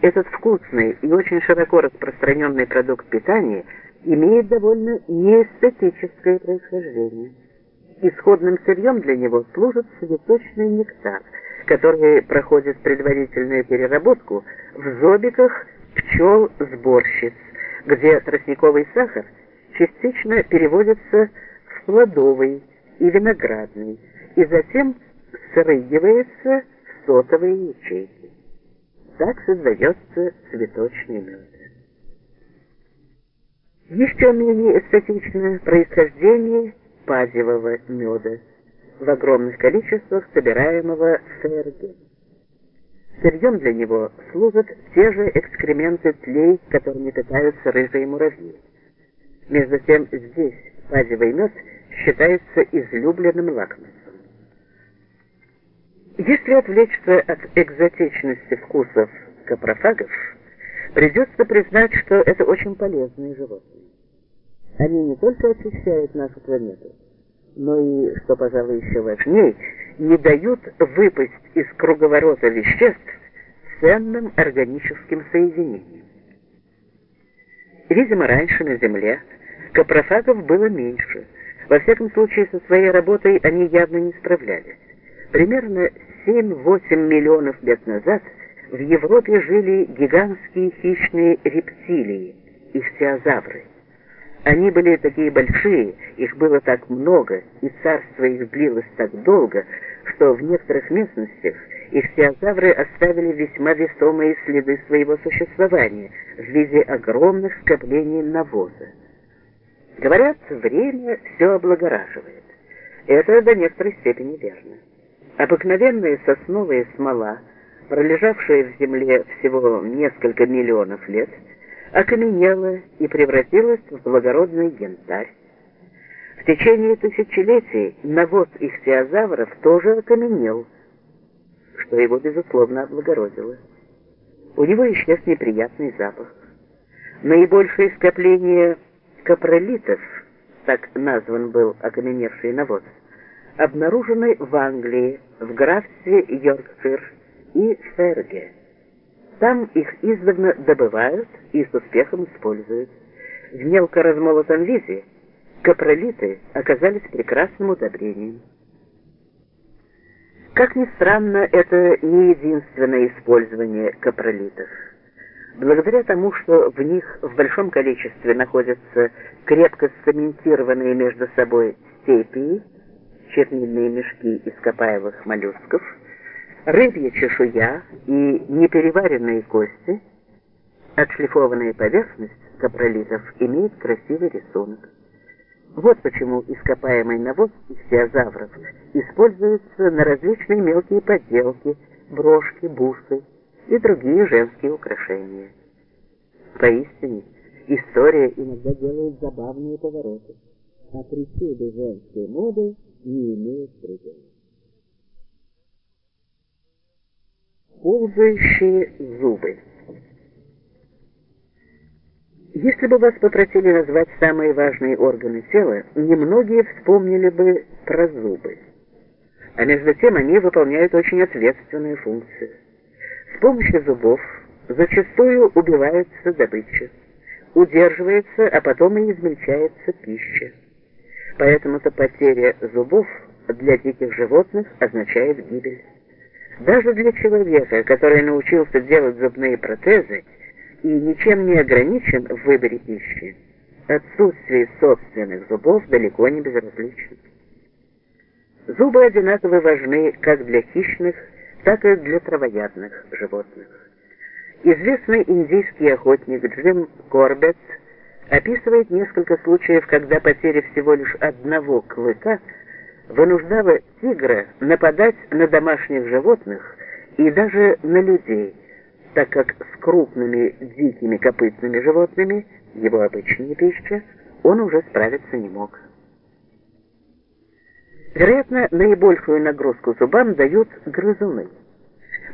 Этот вкусный и очень широко распространенный продукт питания имеет довольно неэстетическое происхождение. Исходным сырьем для него служит цветочный нектар, который проходит предварительную переработку в зобиках пчел-сборщиц, где тростниковый сахар частично переводится в плодовый и виноградный, и затем срыгивается в сотовые ячейки. Так создается цветочный мед. Еще менее эстетичное происхождение пазевого меда, в огромных количествах собираемого в Ферге. Сырьем для него служат те же экскременты тлей, которыми питаются рыжие муравьи. Между тем здесь пазевый мед считается излюбленным лакомством. Если отвлечься от экзотичности вкусов капрофагов, придется признать, что это очень полезные животные. Они не только очищают нашу планету, но и, что, пожалуй, еще важнее, не дают выпасть из круговорота веществ ценным органическим соединениям. Видимо, раньше на Земле капрофагов было меньше. Во всяком случае, со своей работой они явно не справлялись. Примерно 7-8 миллионов лет назад в Европе жили гигантские хищные рептилии, ихтиозавры. Они были такие большие, их было так много, и царство их длилось так долго, что в некоторых местностях ихтиозавры оставили весьма весомые следы своего существования в виде огромных скоплений навоза. Говорят, время все облагораживает. Это до некоторой степени верно. Обыкновенная сосновая смола, пролежавшая в земле всего несколько миллионов лет, окаменела и превратилась в благородный янтарь. В течение тысячелетий навоз ихтиозавров тоже окаменел, что его, безусловно, облагородило. У него исчез неприятный запах. Наибольшее скопление капролитов, так назван был окаменевший навоз, обнаружены в Англии, в графстве Йоркшир и Ферге. Там их издавна добывают и с успехом используют. В мелко размолотом виде капролиты оказались прекрасным удобрением. Как ни странно, это не единственное использование капролитов. Благодаря тому, что в них в большом количестве находятся крепко сцементированные между собой степи, чернильные мешки ископаемых моллюсков, рыбья чешуя и непереваренные кости, отшлифованная поверхность капролитов имеет красивый рисунок. Вот почему ископаемый навоз ихтиозавров используется на различные мелкие поделки, брошки, бусы и другие женские украшения. Поистине, история иногда делает забавные повороты, а причуды женской моды не имеют предела. Ползающие зубы. Если бы вас попросили назвать самые важные органы тела, немногие вспомнили бы про зубы. А между тем они выполняют очень ответственную функцию. С помощью зубов зачастую убивается добыча, удерживается, а потом и измельчается пища. Поэтому-то потеря зубов для диких животных означает гибель. Даже для человека, который научился делать зубные протезы и ничем не ограничен в выборе пищи, отсутствие собственных зубов далеко не безразлично. Зубы одинаково важны как для хищных, так и для травоядных животных. Известный индийский охотник Джим Корбетт описывает несколько случаев, когда потеря всего лишь одного клыка вынуждала тигра нападать на домашних животных и даже на людей, так как с крупными дикими копытными животными, его обычная пища, он уже справиться не мог. Вероятно, наибольшую нагрузку зубам дают грызуны.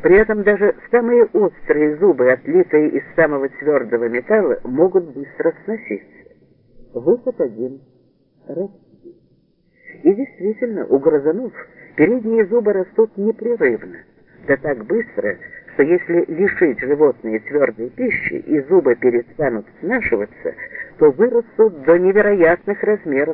При этом даже самые острые зубы, отлитые из самого твердого металла, могут быстро сноситься. Выход один – расти. И действительно, у грызунов передние зубы растут непрерывно, да так быстро, что если лишить животные твердой пищи и зубы перестанут снашиваться, то вырастут до невероятных размеров